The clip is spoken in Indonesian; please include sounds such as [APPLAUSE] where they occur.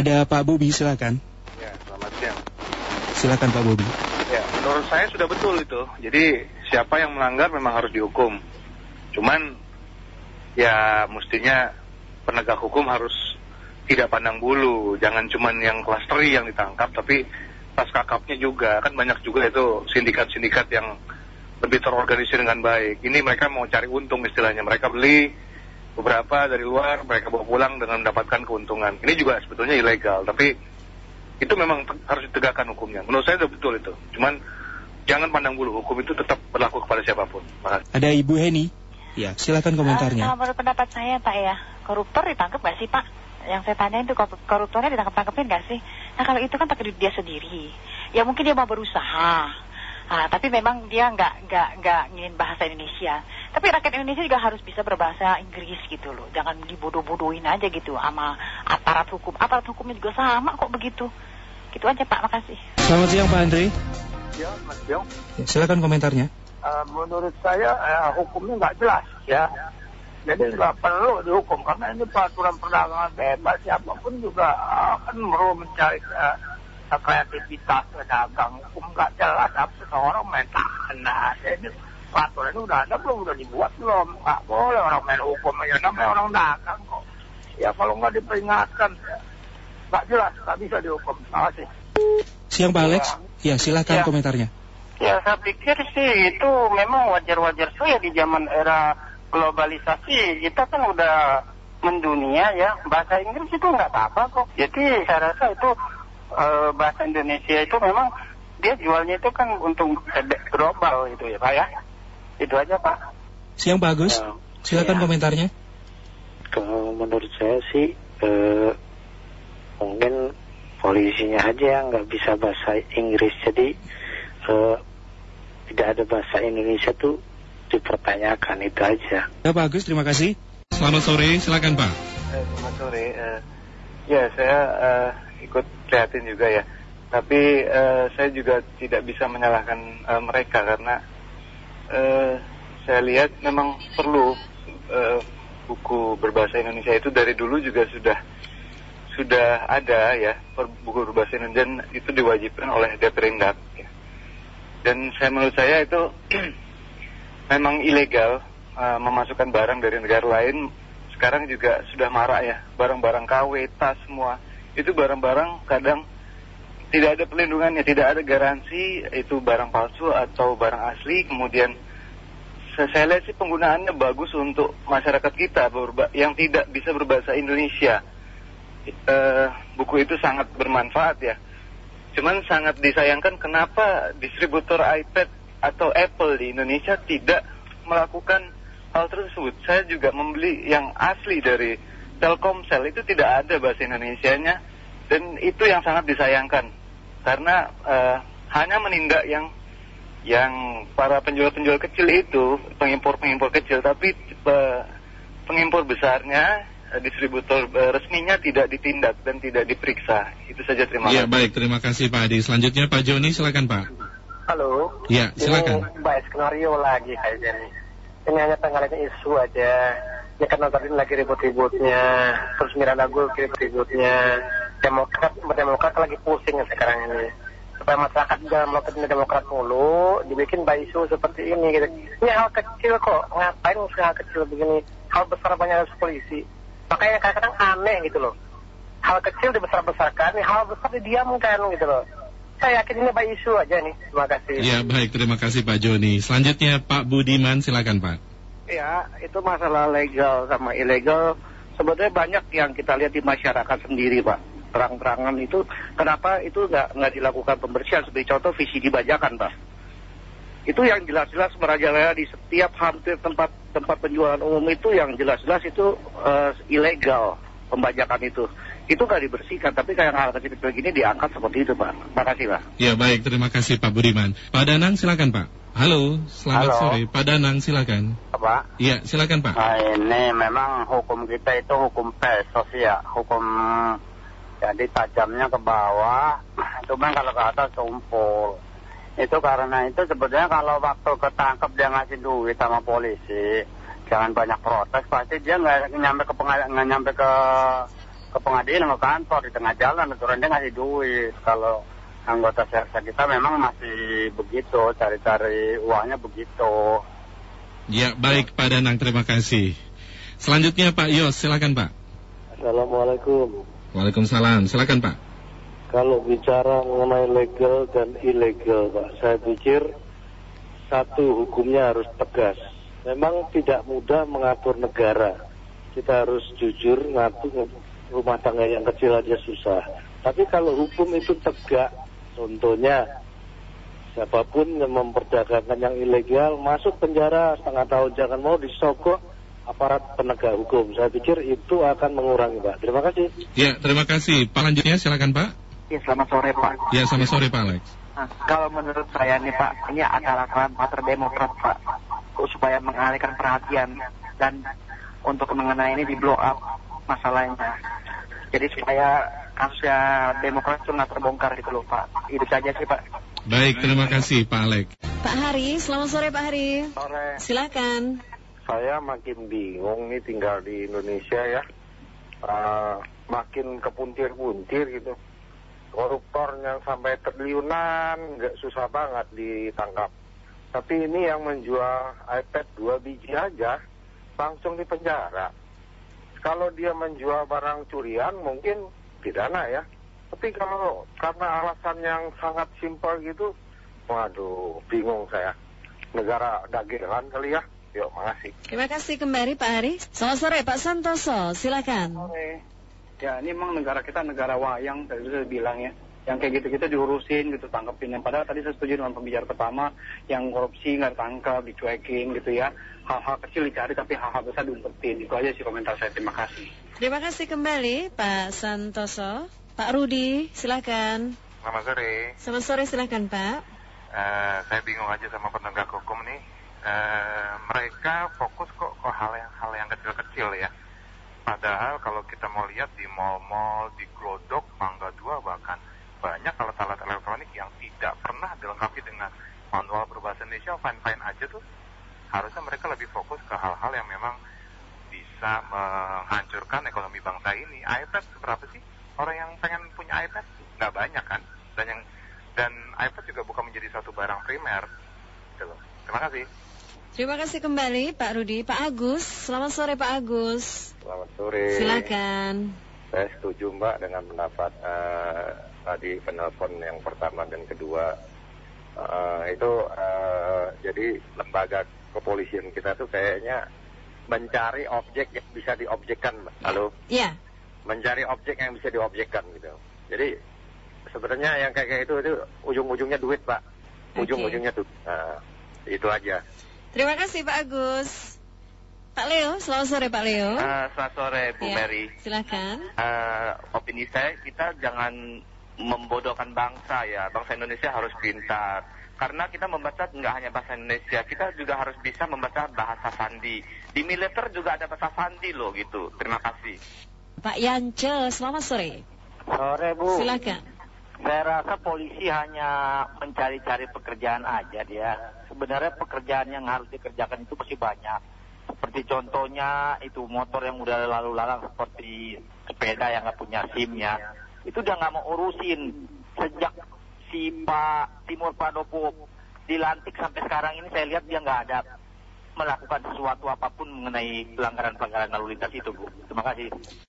Ada Pak Bobi, silakan. Ya, selamat siang. Silakan Pak Bobi. Ya, menurut saya sudah betul itu. Jadi siapa yang melanggar memang harus dihukum. Cuman ya mestinya penegak hukum harus tidak pandang bulu. Jangan cuman yang 3 yang ditangkap, tapi pas kakapnya juga. Kan banyak juga itu sindikat-sindikat yang lebih terorganisir dengan baik. Ini mereka mau cari untung istilahnya. Mereka beli beberapa dari luar, mereka bawa pulang dengan mendapatkan keuntungan. Ini juga sebetulnya ilegal, tapi itu memang harus ditegakkan hukumnya. Menurut saya sudah betul itu. Cuman jangan pandang bulu, hukum itu tetap berlaku kepada siapa pun. Makasih. Ada Ibu Heni. Ya, silakan komentarnya. Uh, menurut pendapat saya Pak ya, koruptor ditangkap gak sih Pak? Yang saya tanya itu koruptornya ditangkap-tangkapin gak sih? Nah kalau itu kan pakai dia sendiri. Ya mungkin dia mau berusaha. Nah, tapi memang dia nggak nggak nggak ingin bahasa Indonesia. Tapi rakyat Indonesia juga harus bisa berbahasa Inggris gitu loh. Jangan dibodoh-bodohin aja gitu sama aparat hukum. Aparat hukumnya juga sama kok begitu. Gitu aja Pak, makasih. Selamat siang Pak Andre. Ya, Mas Yong. Ya, silakan komentarnya. Uh, menurut saya uh, hukumnya nggak jelas ya. Jadi nggak perlu dihukum karena ini peraturan perdagangan bebas siapa pun juga akan perlu mencari uh, kreativitas pedagang hukum nggak jelas apa seorang main tanah jadi peraturan itu udah ada belum udah dibuat belum nggak boleh orang main hukum ya namanya orang dagang kok ya kalau nggak diperingatkan nggak jelas nggak bisa dihukum terima kasih siang Pak Alex. Ya, ya silakan ya. komentarnya. Ya saya pikir sih itu memang wajar-wajar saja di zaman era globalisasi. Kita kan udah mendunia ya. Bahasa Inggris itu nggak apa-apa kok. Jadi saya rasa itu uh, bahasa Indonesia itu memang dia jualnya itu kan untuk global itu ya Pak ya. Itu aja Pak. Siang bagus. Uh, Silakan ya. komentarnya. Kalau menurut saya sih uh, mungkin polisinya aja yang nggak bisa bahasa Inggris jadi uh, tidak ada bahasa Indonesia tuh dipertanyakan itu aja. Ya bagus, terima kasih. Selamat sore, silakan Pak. Eh, selamat sore. Uh, ya saya uh, ikut prihatin juga ya. Tapi uh, saya juga tidak bisa menyalahkan uh, mereka karena uh, saya lihat memang perlu uh, buku berbahasa Indonesia itu dari dulu juga sudah sudah ada ya buku berbahasa Indonesia dan itu diwajibkan oleh Deperindak. Ya. Dan saya menurut saya itu [CLEARS THROAT] memang ilegal uh, memasukkan barang dari negara lain. Sekarang juga sudah marak ya barang-barang KW, tas semua itu barang-barang kadang tidak ada pelindungannya, tidak ada garansi itu barang palsu atau barang asli. Kemudian saya lihat sih penggunaannya bagus untuk masyarakat kita yang tidak bisa berbahasa Indonesia. E, buku itu sangat bermanfaat ya. Cuman sangat disayangkan kenapa distributor iPad atau Apple di Indonesia tidak melakukan hal tersebut. Saya juga membeli yang asli dari Telkomsel itu tidak ada bahasa Indonesianya dan itu yang sangat disayangkan karena uh, hanya menindak yang yang para penjual-penjual kecil itu pengimpor-pengimpor kecil tapi uh, pengimpor besarnya uh, distributor resminya tidak ditindak dan tidak diperiksa itu saja terima ya, kasih. Iya baik terima kasih Pak Adi selanjutnya Pak Joni silakan Pak. Halo. Ya silakan. Ini Mbak skenario lagi kayaknya nih. Ini hanya tanggalnya isu aja. Ya kan tadi lagi ribut-ributnya. Terus Miranda Gul ribut-ributnya. Demokrat Demokrat lagi pusing sekarang ini. Supaya masyarakat jangan melakukan Demokrat mulu dibikin isu seperti ini gitu. Ini hal kecil kok. Ngapain hal kecil begini? Hal besar banyak harus polisi. Makanya kadang-kadang aneh gitu loh. Hal kecil dibesar-besarkan hal besar didiamkan gitu loh saya yakin ini baik isu aja nih terima kasih ya baik terima kasih Pak Joni selanjutnya Pak Budiman silakan Pak Ya, itu masalah legal sama ilegal. Sebetulnya banyak yang kita lihat di masyarakat sendiri, Pak. Terang-terangan itu, kenapa itu nggak nggak dilakukan pembersihan? Sebagai contoh visi dibajakan, Pak. Itu yang jelas-jelas merajalela di setiap hampir tempat tempat penjualan umum itu yang jelas-jelas itu uh, ilegal pembajakan itu. Itu nggak dibersihkan, tapi kayak hal kecil-kecil gini diangkat seperti itu, Pak. Terima kasih, Pak. Ya, baik. Terima kasih, Pak Budiman. Pak Danang, silakan, Pak. Halo, selamat Halo. sore. Pak Danang, silakan. Pak. Iya, silakan Pak. Nah, ini memang hukum kita itu hukum pesos ya, hukum jadi tajamnya ke bawah, [CLEARS THROAT] cuma kalau ke atas tumpul. Itu karena itu sebetulnya kalau waktu ketangkep dia ngasih duit sama polisi, jangan banyak protes, pasti dia nggak nyampe ke pengadilan, nggak nyampe ke ke pengadilan ke kantor di tengah jalan aturan dia ngasih duit kalau anggota serta kita memang masih begitu cari-cari uangnya begitu Ya, baik Pak Danang, terima kasih. Selanjutnya Pak Yos, silakan Pak. Assalamualaikum. Waalaikumsalam, silakan Pak. Kalau bicara mengenai legal dan ilegal, Pak, saya pikir satu hukumnya harus tegas. Memang tidak mudah mengatur negara. Kita harus jujur ngatur rumah tangga yang kecil aja susah. Tapi kalau hukum itu tegak, contohnya siapa pun yang memperdagangkan yang ilegal masuk penjara setengah tahun jangan mau disogok aparat penegak hukum. Saya pikir itu akan mengurangi, Pak. Terima kasih. Ya, terima kasih. Pak lanjutnya silakan Pak. ya selamat sore pak Ya, selamat sore Pak Alex. Nah, kalau menurut saya nih Pak, ini akal-akalan Partai Demokrat Pak, supaya mengalihkan perhatian dan untuk mengenai ini di blow up masalahnya. Jadi supaya kasusnya Demokrat itu nggak terbongkar gitu loh Pak. Itu saja sih Pak. Baik, terima kasih Pak Alex. Pak Hari, selamat sore Pak Hari. Sore. Silakan. Saya makin bingung nih tinggal di Indonesia ya. Eh, makin kepuntir-puntir gitu. Koruptor yang sampai triliunan nggak susah banget ditangkap. Tapi ini yang menjual iPad dua biji aja langsung di penjara. Kalau dia menjual barang curian mungkin pidana ya. Tapi kalau karena alasan yang sangat simpel gitu, waduh bingung saya. Negara dagelan kali ya. Yuk, makasih. Terima kasih kembali Pak Hari. Selamat sore Pak Santoso, silakan. Oke. Ya ini emang negara kita negara wayang tadi saya bilang ya. Yang kayak gitu-gitu diurusin gitu tangkepin. Yang padahal tadi saya setuju dengan pembicara pertama yang korupsi nggak tangkap, dicuekin gitu ya. Hal-hal kecil dicari tapi hal-hal besar diumpetin. Itu aja sih komentar saya. Terima kasih. Terima kasih kembali Pak Santoso. Pak Rudi, silakan. Selamat sore. Selamat sore, silakan Pak. Eh, saya bingung aja sama penegak hukum nih. Eh, mereka fokus kok ke hal yang hal yang kecil-kecil ya. Padahal kalau kita mau lihat di mall-mall, di Glodok, Mangga 2 bahkan banyak alat-alat elektronik yang tidak pernah dilengkapi dengan manual berbahasa Indonesia fine-fine aja tuh. Harusnya mereka lebih fokus ke hal-hal yang memang bisa menghancurkan ekonomi bangsa ini. iPad seberapa sih orang yang pengen punya iPad? Nggak banyak kan? Dan yang dan iPad juga bukan menjadi satu barang primer. Gitu loh. Terima kasih. Terima kasih kembali Pak Rudi. Pak Agus, selamat sore Pak Agus. Selamat sore. Silakan. Saya setuju Mbak dengan pendapat eh, tadi penelpon yang pertama dan kedua. Eh, itu eh, jadi lembaga kepolisian kita tuh kayaknya mencari objek yang bisa diobjekkan. Halo? Ya, Mencari objek yang bisa diobjekkan gitu. Jadi sebenarnya yang kayak kayak itu itu ujung-ujungnya duit Pak. Ujung-ujungnya tuh. Nah, itu aja. terima kasih Pak Agus. Pak Leo, selamat sore Pak Leo. selamat sore Bu Ya, Mary. Silakan. Eh, opini saya kita jangan membodohkan bangsa ya. Bangsa Indonesia harus pintar. Karena kita membaca nggak hanya bahasa Indonesia, kita juga harus bisa membaca bahasa sandi. Di militer juga ada bahasa sandi loh gitu. Terima kasih. Pak Yance, selamat sore. Sore Bu. Silakan. Saya rasa polisi hanya mencari-cari pekerjaan aja dia. Sebenarnya pekerjaan yang harus dikerjakan itu masih banyak. Seperti contohnya itu motor yang udah lalu lalang seperti sepeda yang nggak punya SIM-nya. Itu udah nggak mau urusin. Sejak si Pak Timur Pradopo dilantik sampai sekarang ini saya lihat dia nggak ada melakukan sesuatu apa pun mengenai pelanggaran-pelanggaran lalu lintas itu Bu. Terima kasih.